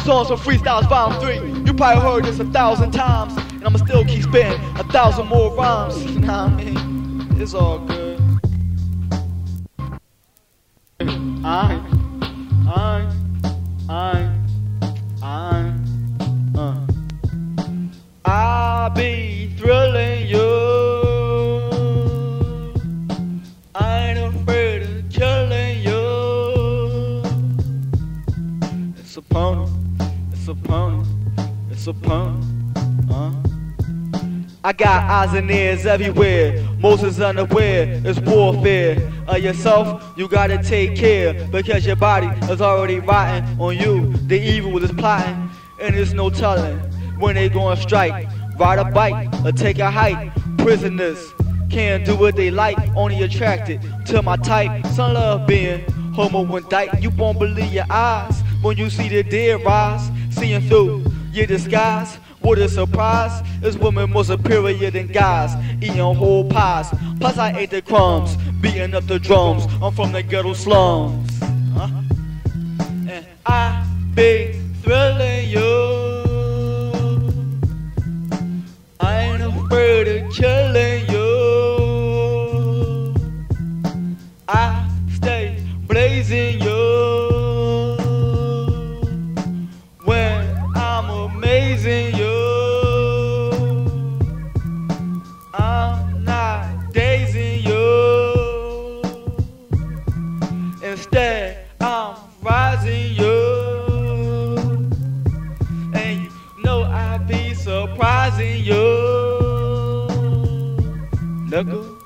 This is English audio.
Song's from Freestyles Volume 3. You probably heard this a thousand times, and I'ma still keep spitting a thousand more rhymes. You know what I mean? It's all good. I, I, I, I, uh. I be thrilling you. I ain't afraid of killing you. It's a pony, it's a pony, it's a pony. Uh. I got eyes and ears everywhere. Moses unaware, it's warfare. Of yourself, you gotta take care because your body is already rotten on you. The evil is plotting, and there's no telling when they gonna strike. Ride a bike or take a hike. Prisoners can't do what they like, only attracted to my type. Some love being homo indict. You won't believe your eyes when you see the dead rise, seeing through your disguise. What a surprise! This woman more superior than guys, eating whole pies. Plus I ate the crumbs, beating up the drums. I'm from the ghetto slums. Huh? And I be thrilling you. I ain't afraid of killing you. I stay blazing you Instead, I'm rising you. And you know I be surprising you. Look